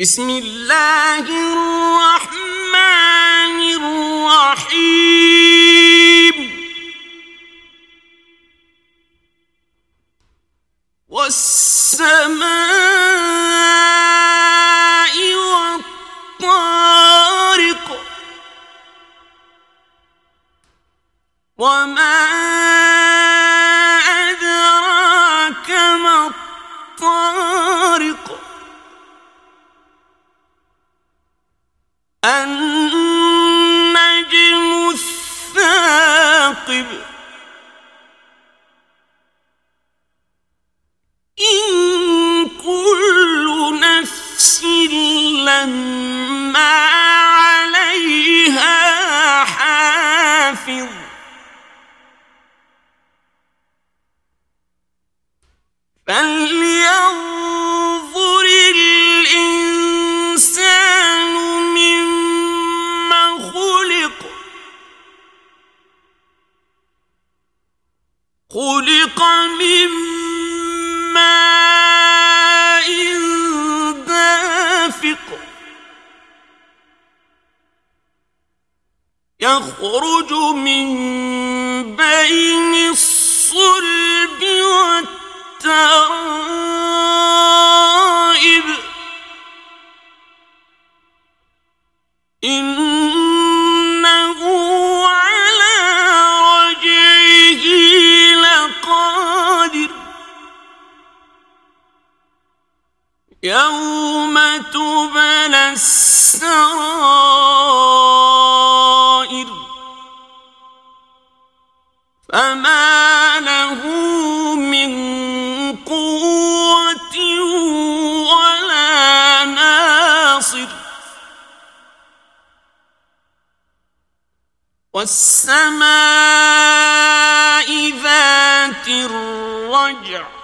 بسم اللہ الرحمن الرحیم والسماء والطارق وما الثاقب إن كل نفس لما عليها حافظ. فلينظر خلق من ماء دافق. يخرج من بين الصلب والترائب. إنه يوم تبلى السرائر فما له من قوة ولا ناصر والسماء ذات الرجع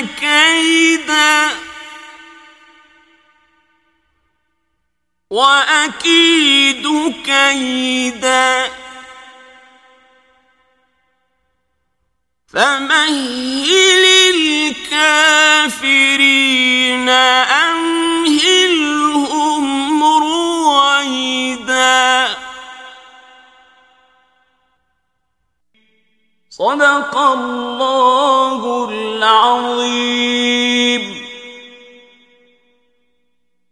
كيدا وأكيد كيدا فمهل الكافرين أمهلهم رويدا صدق الله